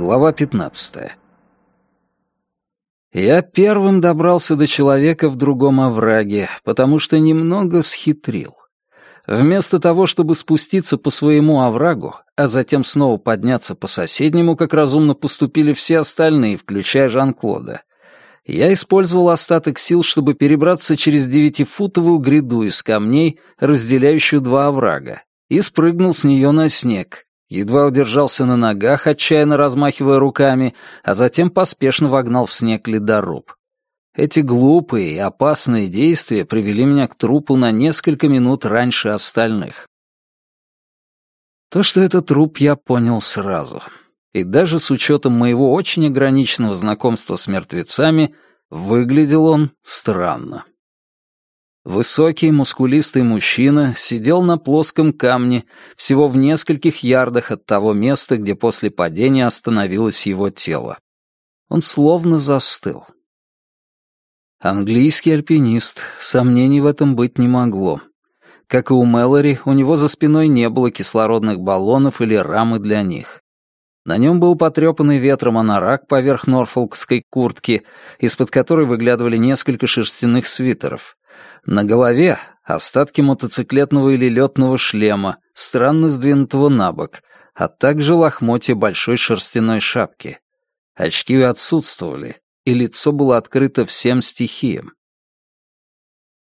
Глава 15. Я первым добрался до человека в другом овраге, потому что немного схитрил. Вместо того, чтобы спуститься по своему оврагу, а затем снова подняться по соседнему, как разумно поступили все остальные, включая Жан-Клода, я использовал остаток сил, чтобы перебраться через девятифутовую гряду из камней, разделяющую два оврага, и спрыгнул с нее на снег, едва удержался на ногах, отчаянно размахивая руками, а затем поспешно вогнал в снег ледоруб. Эти глупые и опасные действия привели меня к трупу на несколько минут раньше остальных. То, что это труп, я понял сразу. И даже с учетом моего очень ограниченного знакомства с мертвецами, выглядел он странно. Высокий, мускулистый мужчина сидел на плоском камне всего в нескольких ярдах от того места, где после падения остановилось его тело. Он словно застыл. Английский альпинист, сомнений в этом быть не могло. Как и у Мэлори, у него за спиной не было кислородных баллонов или рамы для них. На нем был потрепанный ветром анорак поверх норфолкской куртки, из-под которой выглядывали несколько шерстяных свитеров. На голове остатки мотоциклетного или летного шлема, странно сдвинутого на бок, а также лохмотья большой шерстяной шапки. Очки отсутствовали, и лицо было открыто всем стихиям.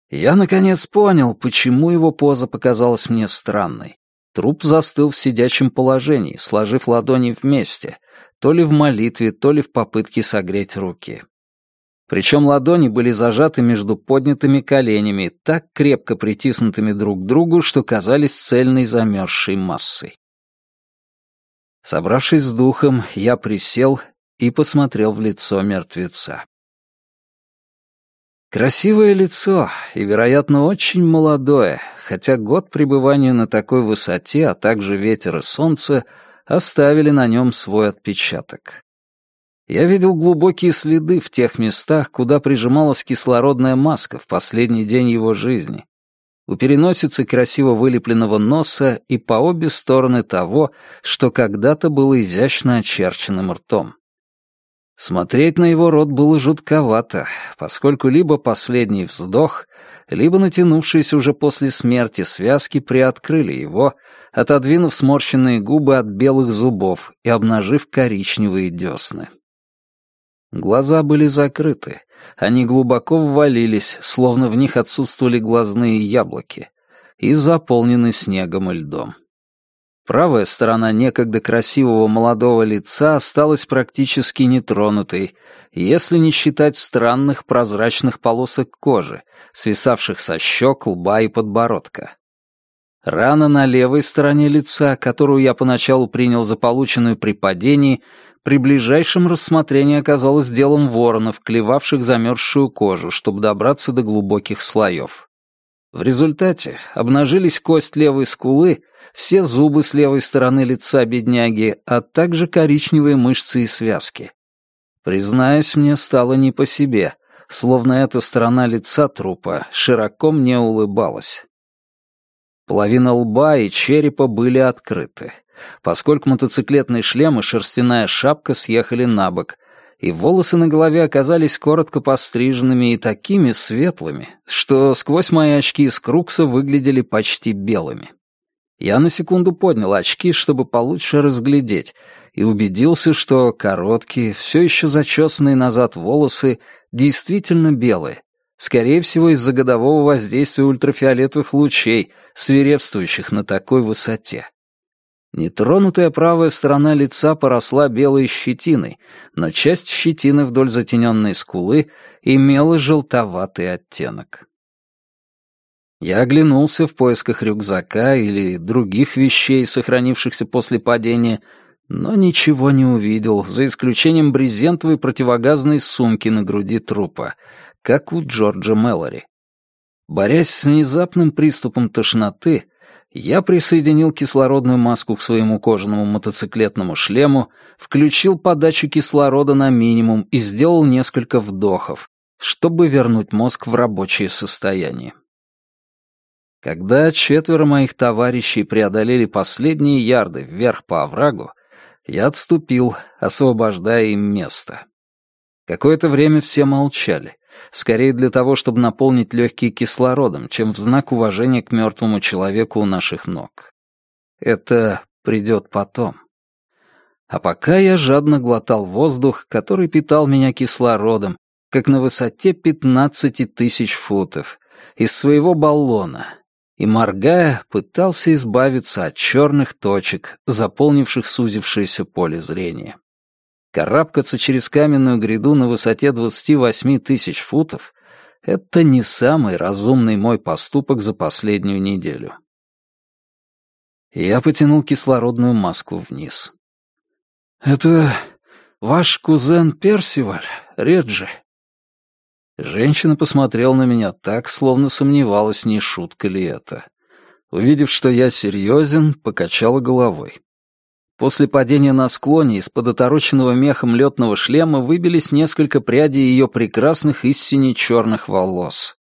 Я, наконец, понял, почему его поза показалась мне странной. Труп застыл в сидячем положении, сложив ладони вместе, то ли в молитве, то ли в попытке согреть руки. Причем ладони были зажаты между поднятыми коленями, так крепко притиснутыми друг к другу, что казались цельной замерзшей массой. Собравшись с духом, я присел и посмотрел в лицо мертвеца. Красивое лицо и, вероятно, очень молодое, хотя год пребывания на такой высоте, а также ветер и солнце оставили на нем свой отпечаток. Я видел глубокие следы в тех местах, куда прижималась кислородная маска в последний день его жизни. У переносицы красиво вылепленного носа и по обе стороны того, что когда-то было изящно очерченным ртом. Смотреть на его рот было жутковато, поскольку либо последний вздох, либо натянувшиеся уже после смерти связки приоткрыли его, отодвинув сморщенные губы от белых зубов и обнажив коричневые десны. Глаза были закрыты, они глубоко ввалились, словно в них отсутствовали глазные яблоки, и заполнены снегом и льдом. Правая сторона некогда красивого молодого лица осталась практически нетронутой, если не считать странных прозрачных полосок кожи, свисавших со щек, лба и подбородка. Рана на левой стороне лица, которую я поначалу принял за полученную при падении, при ближайшем рассмотрении оказалось делом воронов, клевавших замерзшую кожу, чтобы добраться до глубоких слоев. В результате обнажились кость левой скулы, все зубы с левой стороны лица бедняги, а также коричневые мышцы и связки. Признаюсь, мне стало не по себе, словно эта сторона лица трупа широко мне улыбалась. Половина лба и черепа были открыты поскольку мотоциклетный шлем и шерстяная шапка съехали на бок, и волосы на голове оказались коротко постриженными и такими светлыми, что сквозь мои очки из крукса выглядели почти белыми. Я на секунду поднял очки, чтобы получше разглядеть, и убедился, что короткие, все еще зачесанные назад волосы действительно белые, скорее всего из-за годового воздействия ультрафиолетовых лучей, свирепствующих на такой высоте. Нетронутая правая сторона лица поросла белой щетиной, но часть щетины вдоль затененной скулы имела желтоватый оттенок. Я оглянулся в поисках рюкзака или других вещей, сохранившихся после падения, но ничего не увидел, за исключением брезентовой противогазной сумки на груди трупа, как у Джорджа Мэлори. Борясь с внезапным приступом тошноты, я присоединил кислородную маску к своему кожаному мотоциклетному шлему, включил подачу кислорода на минимум и сделал несколько вдохов, чтобы вернуть мозг в рабочее состояние. Когда четверо моих товарищей преодолели последние ярды вверх по оврагу, Я отступил, освобождая им место. Какое-то время все молчали, скорее для того, чтобы наполнить легкие кислородом, чем в знак уважения к мертвому человеку у наших ног. Это придет потом. А пока я жадно глотал воздух, который питал меня кислородом, как на высоте 15 тысяч футов, из своего баллона, и, моргая, пытался избавиться от черных точек, заполнивших сузившееся поле зрения. Карабкаться через каменную гряду на высоте 28 тысяч футов — это не самый разумный мой поступок за последнюю неделю. Я потянул кислородную маску вниз. «Это ваш кузен Персиваль, Реджи?» Женщина посмотрела на меня так, словно сомневалась, не шутка ли это. Увидев, что я серьезен, покачала головой. После падения на склоне из-под отороченного мехом летного шлема выбились несколько прядей ее прекрасных и сине-черных волос.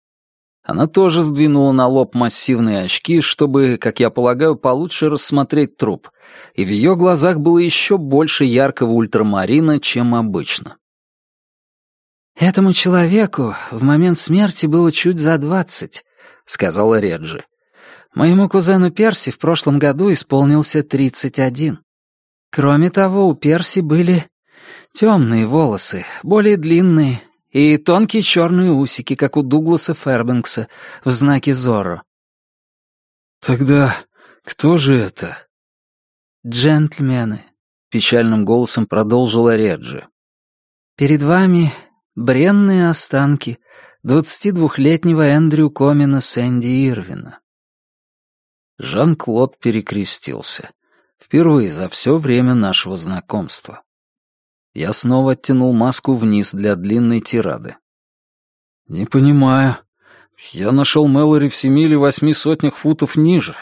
Она тоже сдвинула на лоб массивные очки, чтобы, как я полагаю, получше рассмотреть труп, и в ее глазах было еще больше яркого ультрамарина, чем обычно. «Этому человеку в момент смерти было чуть за двадцать», — сказала Реджи. «Моему кузену Перси в прошлом году исполнился тридцать один. Кроме того, у Перси были темные волосы, более длинные, и тонкие черные усики, как у Дугласа Фербенкса в знаке Зорро». «Тогда кто же это?» «Джентльмены», — печальным голосом продолжила Реджи. «Перед вами бренные останки 22-летнего Эндрю Комина Сэнди Ирвина. Жан-Клод перекрестился. Впервые за все время нашего знакомства. Я снова оттянул маску вниз для длинной тирады. «Не понимаю. Я нашел Мэлори в семи или восьми сотнях футов ниже,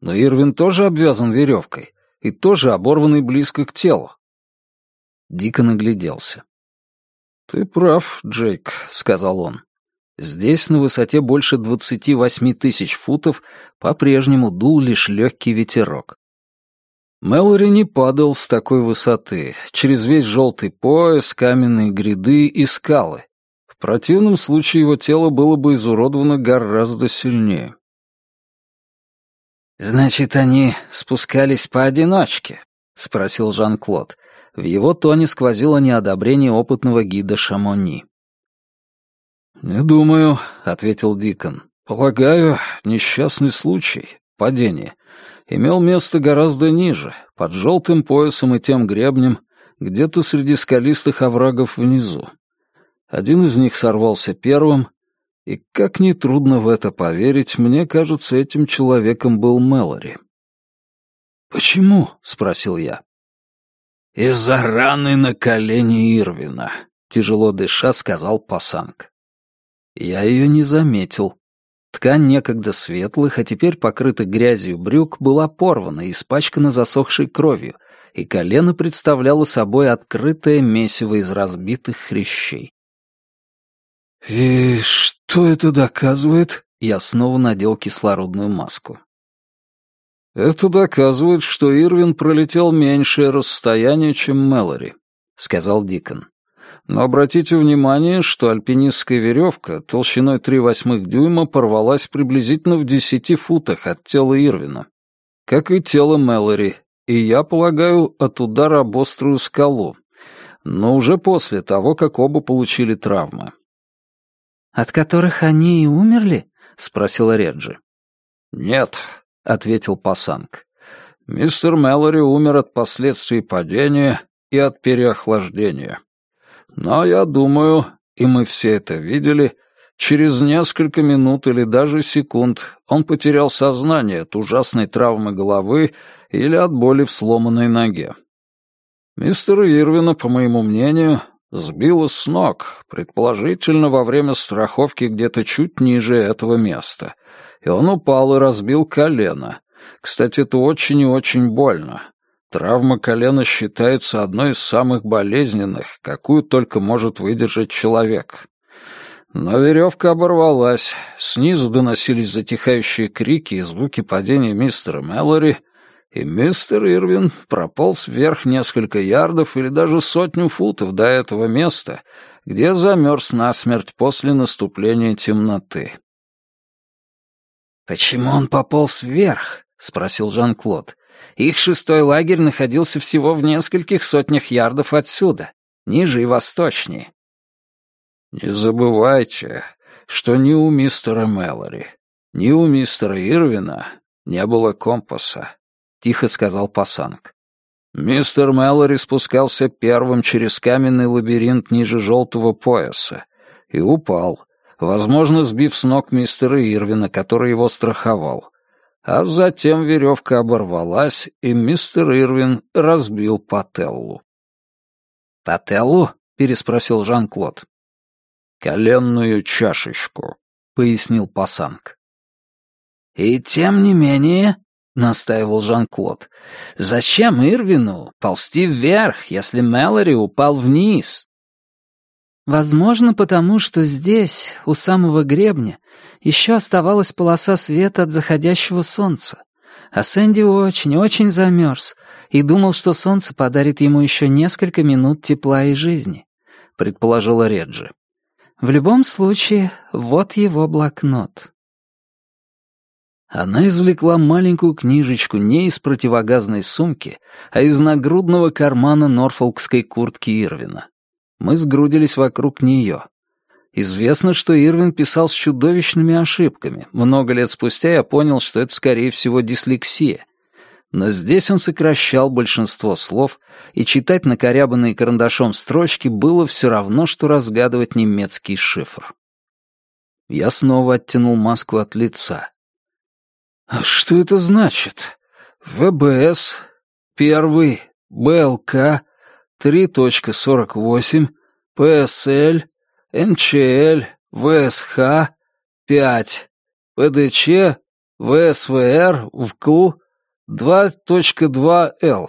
но Ирвин тоже обвязан веревкой и тоже оборванный близко к телу». Дико нагляделся. «Ты прав, Джейк», — сказал он. Здесь, на высоте больше двадцати восьми тысяч футов, по-прежнему дул лишь легкий ветерок. Мэлори не падал с такой высоты, через весь желтый пояс, каменные гряды и скалы. В противном случае его тело было бы изуродовано гораздо сильнее. «Значит, они спускались поодиночке?» — спросил Жан-Клод. В его тоне сквозило неодобрение опытного гида Шамони. «Не думаю», — ответил Дикон. «Полагаю, несчастный случай, падение, имел место гораздо ниже, под желтым поясом и тем гребнем, где-то среди скалистых оврагов внизу. Один из них сорвался первым, и, как нетрудно в это поверить, мне кажется, этим человеком был Мэлори. «Почему?» — спросил я. «Из-за раны на колене Ирвина», — тяжело дыша сказал Пасанг. Я ее не заметил. Ткань некогда светлых, а теперь покрыта грязью брюк, была порвана и испачкана засохшей кровью, и колено представляло собой открытое месиво из разбитых хрящей. «И что это доказывает?» Я снова надел кислородную маску. «Это доказывает, что Ирвин пролетел меньшее расстояние, чем Мэлори», — сказал Дикон. «Но обратите внимание, что альпинистская веревка толщиной 3 восьмых дюйма порвалась приблизительно в 10 футах от тела Ирвина, как и тело Мэлори, и, я полагаю, от удара об острую скалу, но уже после того, как оба получили травмы». «От которых они и умерли?» — спросила Реджи. «Нет, ответил Пасанг. «Мистер Мэлори умер от последствий падения и от переохлаждения. Но я думаю, и мы все это видели, через несколько минут или даже секунд он потерял сознание от ужасной травмы головы или от боли в сломанной ноге. Мистера Ирвина, по моему мнению, сбило с ног, предположительно во время страховки где-то чуть ниже этого места, и он упал и разбил колено. Кстати, это очень и очень больно. Травма колена считается одной из самых болезненных, какую только может выдержать человек. Но веревка оборвалась, снизу доносились затихающие крики и звуки падения мистера Мэллори, и мистер Ирвин прополз вверх несколько ярдов или даже сотню футов до этого места, где замерз насмерть после наступления темноты. «Почему он пополз вверх?» — спросил Жан-Клод. «Их шестой лагерь находился всего в нескольких сотнях ярдов отсюда, ниже и восточнее». «Не забывайте, что ни у мистера Мэлори, ни у мистера Ирвина не было компаса», — тихо сказал Пасанг. Мистер Мэлори спускался первым через каменный лабиринт ниже желтого пояса и упал, возможно, сбив с ног мистера Ирвина, который его страховал. А затем веревка оборвалась, и мистер Ирвин разбил Пателлу. «Пателлу?» — переспросил Жан-Клод. «Коленную чашечку», — пояснил Пасанг. «И тем не менее», — настаивал Жан-Клод, — «зачем Ирвину ползти вверх, если Мэлори упал вниз?» Возможно, потому что здесь, у самого гребня, еще оставалась полоса света от заходящего солнца, а Сэнди очень-очень замерз и думал, что солнце подарит ему еще несколько минут тепла и жизни, предположила Реджи. В любом случае, вот его блокнот. Она извлекла маленькую книжечку не из противогазной сумки, а из нагрудного кармана норфолкской куртки Ирвина. Мы сгрудились вокруг нее. Известно, что Ирвин писал с чудовищными ошибками. Много лет спустя я понял, что это, скорее всего, дислексия. Но здесь он сокращал большинство слов, и читать накорябанные карандашом строчки было все равно, что разгадывать немецкий шифр. Я снова оттянул маску от лица. «А что это значит? ВБС, первый, БЛК, 3.48, ПСЛ, НЧЛ, ВСХ, 5, ПДЧ, ВСВР, ВКЛ, 2.2Л.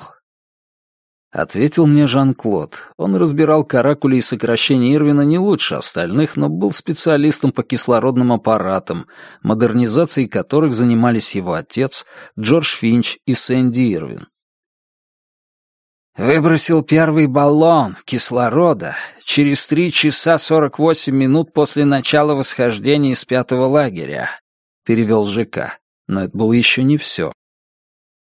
Ответил мне Жан-Клод. Он разбирал каракули и сокращения Ирвина не лучше остальных, но был специалистом по кислородным аппаратам, модернизацией которых занимались его отец, Джордж Финч и Сэнди Ирвин. Выбросил первый баллон кислорода через три часа сорок восемь минут после начала восхождения из пятого лагеря, перевел ЖК. Но это было еще не все.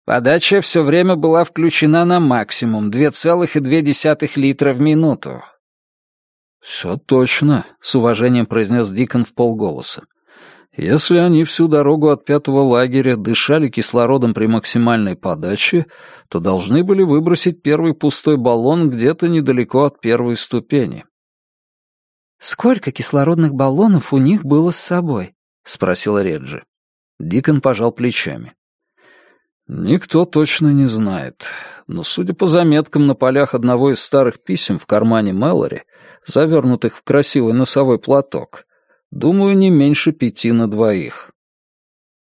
Подача все время была включена на максимум, 2,2 литра в минуту. «Все точно», — с уважением произнес Дикон в полголоса. Если они всю дорогу от пятого лагеря дышали кислородом при максимальной подаче, то должны были выбросить первый пустой баллон где-то недалеко от первой ступени. «Сколько кислородных баллонов у них было с собой?» — спросила Реджи. Дикон пожал плечами. «Никто точно не знает, но, судя по заметкам на полях одного из старых писем в кармане Мэлори, завернутых в красивый носовой платок, Думаю, не меньше пяти на двоих».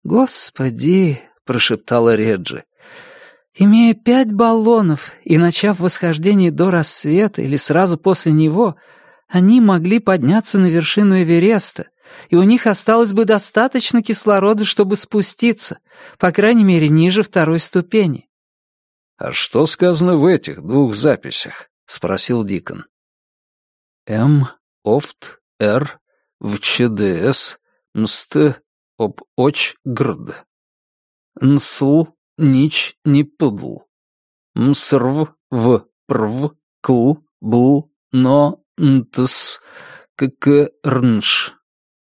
«Господи!» — прошептала Реджи. «Имея пять баллонов и начав восхождение до рассвета или сразу после него, они могли подняться на вершину Эвереста, и у них осталось бы достаточно кислорода, чтобы спуститься, по крайней мере, ниже второй ступени». «А что сказано в этих двух записях?» — спросил Дикон. «М. Офт. Р в ЧДС мст об оч грд. Нсл нич не пудл. Мсрв в прв кл бл но нтс кк рнш.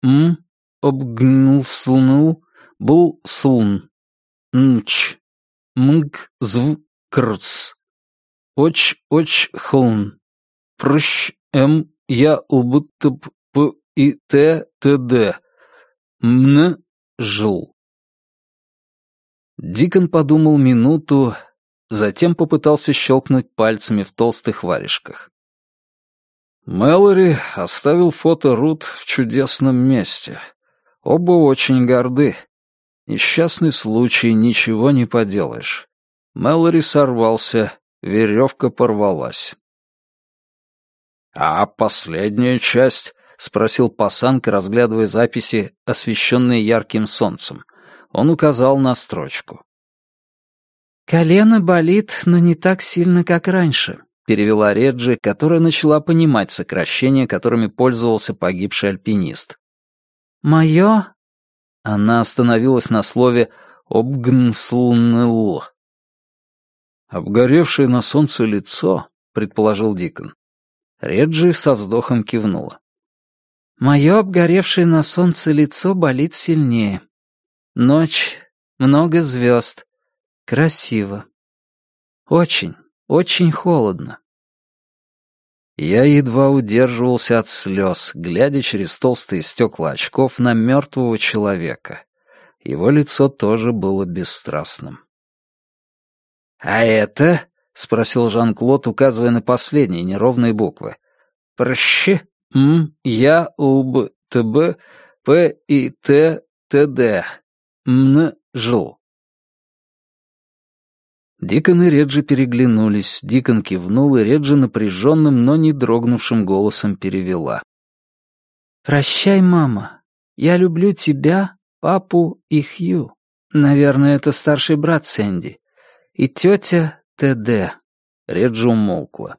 М обгнлслнул был слн. Нч. Мг зв крц. Оч оч хлн. Прыщ м я убытып п и Т. Т. Д. Мн. Жил. Дикон подумал минуту, затем попытался щелкнуть пальцами в толстых варежках. Мэлори оставил фото Рут в чудесном месте. Оба очень горды. Несчастный случай, ничего не поделаешь. Мэлори сорвался, веревка порвалась. А последняя часть — спросил Пасанка, разглядывая записи, освещенные ярким солнцем. Он указал на строчку. «Колено болит, но не так сильно, как раньше», — перевела Реджи, которая начала понимать сокращения, которыми пользовался погибший альпинист. «Мое...» Она остановилась на слове «обгнслнл». «Обгоревшее на солнце лицо», — предположил Дикон. Реджи со вздохом кивнула. «Мое обгоревшее на солнце лицо болит сильнее. Ночь, много звезд. Красиво. Очень, очень холодно. Я едва удерживался от слез, глядя через толстые стекла очков на мертвого человека. Его лицо тоже было бесстрастным. «А это?» — спросил Жан-Клод, указывая на последние неровные буквы. «Прщ, М, Я, Лб, ТБ, П и Т, ТД. Мн, Жл». Дикон и Реджи переглянулись, Дикон кивнул, и Реджи напряженным, но не дрогнувшим голосом перевела. «Прощай, мама. Я люблю тебя, папу и Хью. Наверное, это старший брат Сэнди. И тетя ТД». Реджи умолкла.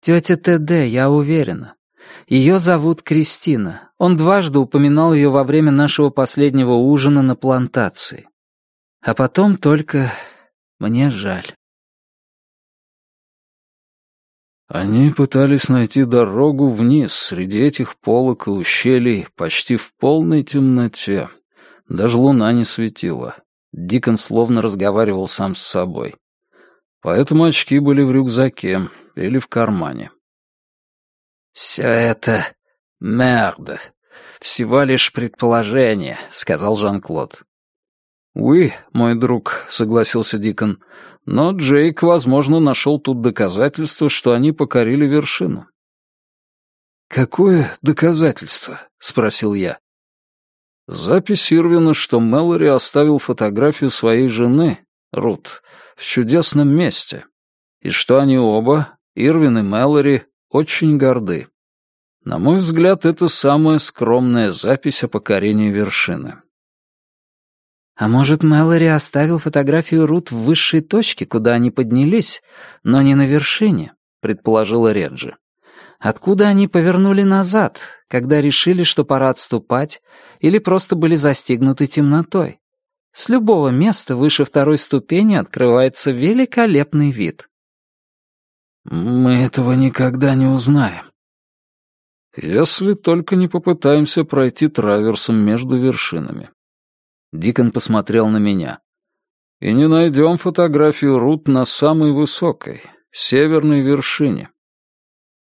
«Тетя ТД, я уверена. Ее зовут Кристина. Он дважды упоминал ее во время нашего последнего ужина на плантации. А потом только мне жаль. Они пытались найти дорогу вниз среди этих полок и ущелий почти в полной темноте. Даже луна не светила. Дикон словно разговаривал сам с собой. Поэтому очки были в рюкзаке или в кармане. «Все это... мерда. Всего лишь предположение», — сказал Жан-Клод. «Уи, мой друг», — согласился Дикон, — «но Джейк, возможно, нашел тут доказательство, что они покорили вершину». «Какое доказательство?» — спросил я. Запись Ирвина, что Мэлори оставил фотографию своей жены, Рут, в чудесном месте, и что они оба, Ирвин и Мэлори, очень горды. На мой взгляд, это самая скромная запись о покорении вершины. А может, Мэлори оставил фотографию Рут в высшей точке, куда они поднялись, но не на вершине, предположила Реджи. Откуда они повернули назад, когда решили, что пора отступать, или просто были застигнуты темнотой? С любого места выше второй ступени открывается великолепный вид. Мы этого никогда не узнаем. Если только не попытаемся пройти траверсом между вершинами. Дикон посмотрел на меня. «И не найдем фотографию Рут на самой высокой, северной вершине».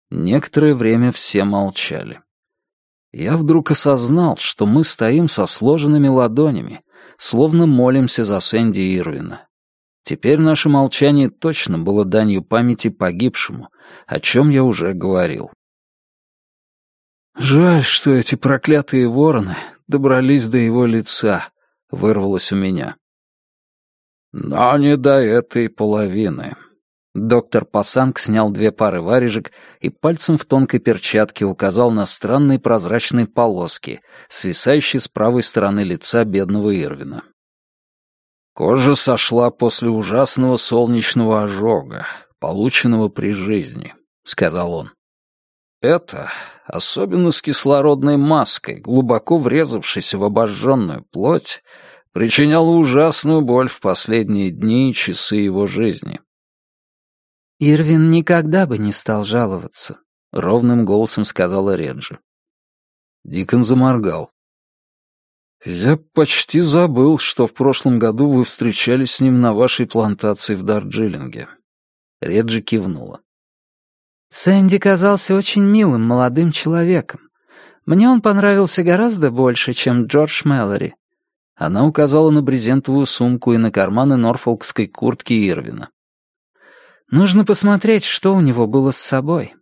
Некоторое время все молчали. Я вдруг осознал, что мы стоим со сложенными ладонями, словно молимся за Сэнди Ирвина. Теперь наше молчание точно было данью памяти погибшему, о чем я уже говорил. «Жаль, что эти проклятые вороны добрались до его лица», — вырвалось у меня. «Но не до этой половины». Доктор Пасанг снял две пары варежек и пальцем в тонкой перчатке указал на странные прозрачные полоски, свисающие с правой стороны лица бедного Ирвина. Кожа сошла после ужасного солнечного ожога, полученного при жизни, — сказал он. Это, особенно с кислородной маской, глубоко врезавшейся в обожженную плоть, причиняло ужасную боль в последние дни и часы его жизни. «Ирвин никогда бы не стал жаловаться», — ровным голосом сказала Реджи. Дикон заморгал. «Я почти забыл, что в прошлом году вы встречались с ним на вашей плантации в Дарджилинге». Реджи кивнула. Сэнди казался очень милым молодым человеком. Мне он понравился гораздо больше, чем Джордж Мэлори. Она указала на брезентовую сумку и на карманы норфолкской куртки Ирвина. Нужно посмотреть, что у него было с собой.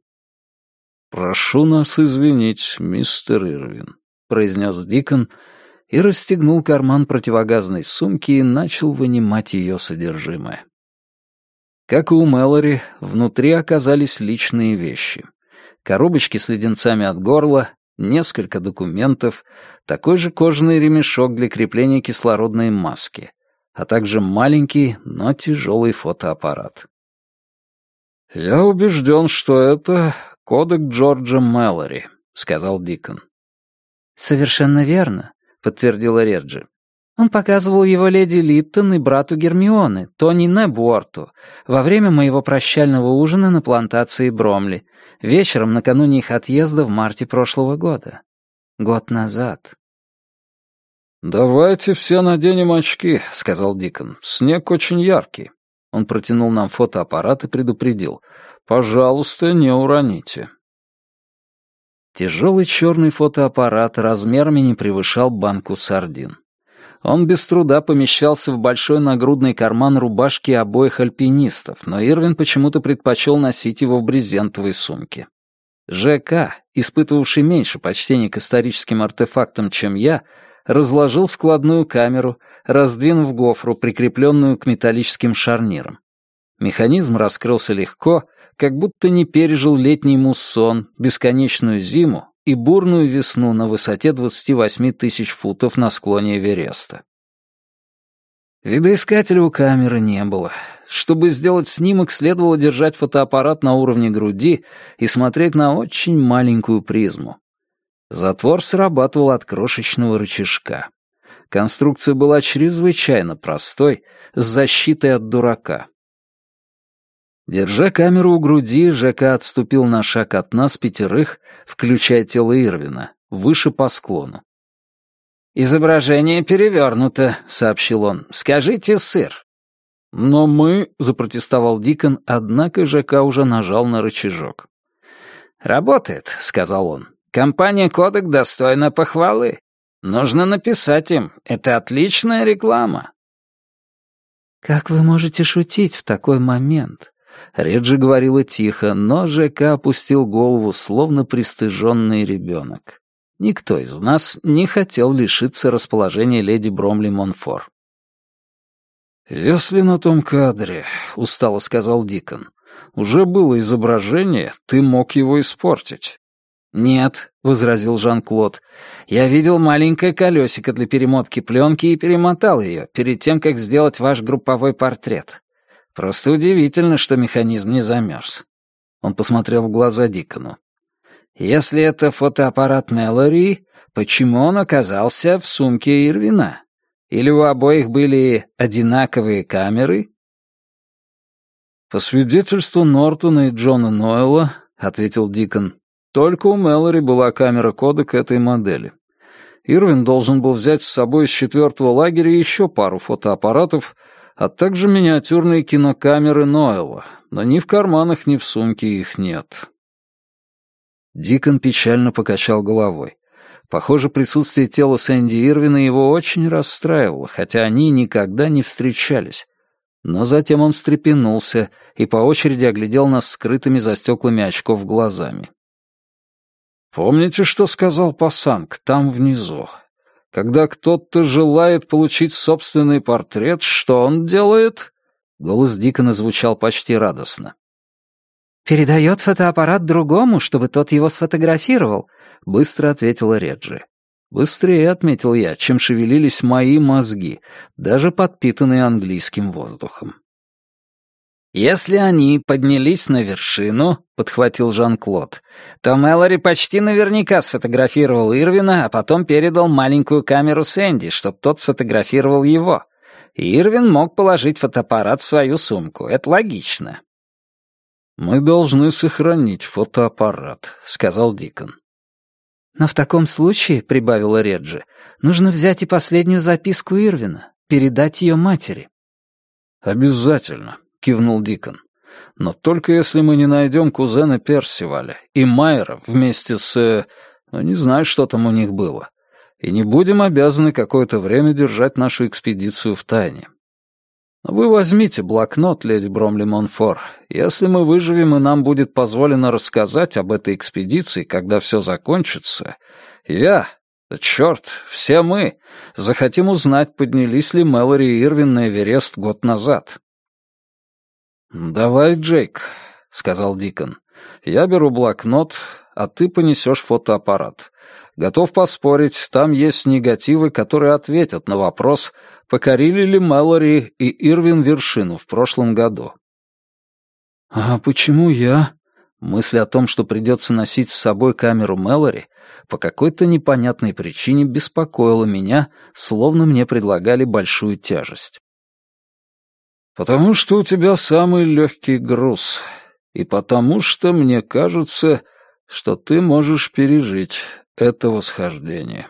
«Прошу нас извинить, мистер Ирвин», — произнес Дикон и расстегнул карман противогазной сумки и начал вынимать ее содержимое. Как и у Мэлори, внутри оказались личные вещи. Коробочки с леденцами от горла, несколько документов, такой же кожаный ремешок для крепления кислородной маски, а также маленький, но тяжелый фотоаппарат. «Я убежден, что это кодек Джорджа Мэлори», — сказал Дикон. «Совершенно верно», — подтвердила Реджи. «Он показывал его леди Литтон и брату Гермионы, Тони Небуорту, во время моего прощального ужина на плантации Бромли, вечером накануне их отъезда в марте прошлого года. Год назад». «Давайте все наденем очки», — сказал Дикон. «Снег очень яркий». Он протянул нам фотоаппарат и предупредил. «Пожалуйста, не уроните». Тяжелый черный фотоаппарат размерами не превышал банку сардин. Он без труда помещался в большой нагрудный карман рубашки обоих альпинистов, но Ирвин почему-то предпочел носить его в брезентовой сумке. ЖК, испытывавший меньше почтения к историческим артефактам, чем я, разложил складную камеру, раздвинув гофру, прикрепленную к металлическим шарнирам. Механизм раскрылся легко, как будто не пережил летний муссон, бесконечную зиму и бурную весну на высоте 28 тысяч футов на склоне Эвереста. Видоискателя у камеры не было. Чтобы сделать снимок, следовало держать фотоаппарат на уровне груди и смотреть на очень маленькую призму. Затвор срабатывал от крошечного рычажка. Конструкция была чрезвычайно простой, с защитой от дурака. Держа камеру у груди, Жека отступил на шаг от нас пятерых, включая тело Ирвина, выше по склону. «Изображение перевернуто», — сообщил он. «Скажите, сыр». «Но мы», — запротестовал Дикон, однако Жека уже нажал на рычажок. «Работает», — сказал он. Компания «Кодек» достойна похвалы. Нужно написать им. Это отличная реклама». «Как вы можете шутить в такой момент?» Реджи говорила тихо, но ЖК опустил голову, словно пристыженный ребенок. Никто из нас не хотел лишиться расположения леди Бромли Монфор. «Если на том кадре, — устало сказал Дикон, — уже было изображение, ты мог его испортить. «Нет», — возразил Жан-Клод, — «я видел маленькое колесико для перемотки пленки и перемотал ее перед тем, как сделать ваш групповой портрет. Просто удивительно, что механизм не замерз». Он посмотрел в глаза Дикону. «Если это фотоаппарат Мэлори, почему он оказался в сумке Ирвина? Или у обоих были одинаковые камеры?» «По свидетельству Нортона и Джона Нойла», — ответил Дикон, только у Мэлори была камера кодек этой модели. Ирвин должен был взять с собой из четвертого лагеря еще пару фотоаппаратов, а также миниатюрные кинокамеры Ноэла, но ни в карманах, ни в сумке их нет. Дикон печально покачал головой. Похоже, присутствие тела Сэнди Ирвина его очень расстраивало, хотя они никогда не встречались. Но затем он встрепенулся и по очереди оглядел нас скрытыми за стеклами очков глазами. Помните, что сказал Пасанг там внизу? Когда кто-то желает получить собственный портрет, что он делает?» Голос Дикона звучал почти радостно. «Передает фотоаппарат другому, чтобы тот его сфотографировал», — быстро ответила Реджи. Быстрее, отметил я, чем шевелились мои мозги, даже подпитанные английским воздухом. «Если они поднялись на вершину», — подхватил Жан-Клод, «то Мэлори почти наверняка сфотографировал Ирвина, а потом передал маленькую камеру Сэнди, чтобы тот сфотографировал его. И Ирвин мог положить фотоаппарат в свою сумку. Это логично». «Мы должны сохранить фотоаппарат», — сказал Дикон. «Но в таком случае», — прибавила Реджи, — «нужно взять и последнюю записку Ирвина, передать ее матери». «Обязательно», — кивнул Дикон. «Но только если мы не найдем кузена Персиваля и Майера вместе с... Э, ну, не знаю, что там у них было. И не будем обязаны какое-то время держать нашу экспедицию в тайне. Вы возьмите блокнот, леди Бромли Монфор. Если мы выживем и нам будет позволено рассказать об этой экспедиции, когда все закончится, я, черт, все мы, захотим узнать, поднялись ли Мэлори и Ирвин на Эверест год назад. «Давай, Джейк», — сказал Дикон. «Я беру блокнот, а ты понесешь фотоаппарат. Готов поспорить, там есть негативы, которые ответят на вопрос, покорили ли Мэлори и Ирвин вершину в прошлом году. «А почему я?» Мысль о том, что придется носить с собой камеру Мэлори, по какой-то непонятной причине беспокоила меня, словно мне предлагали большую тяжесть. «Потому что у тебя самый легкий груз, и потому что мне кажется, что ты можешь пережить это восхождение».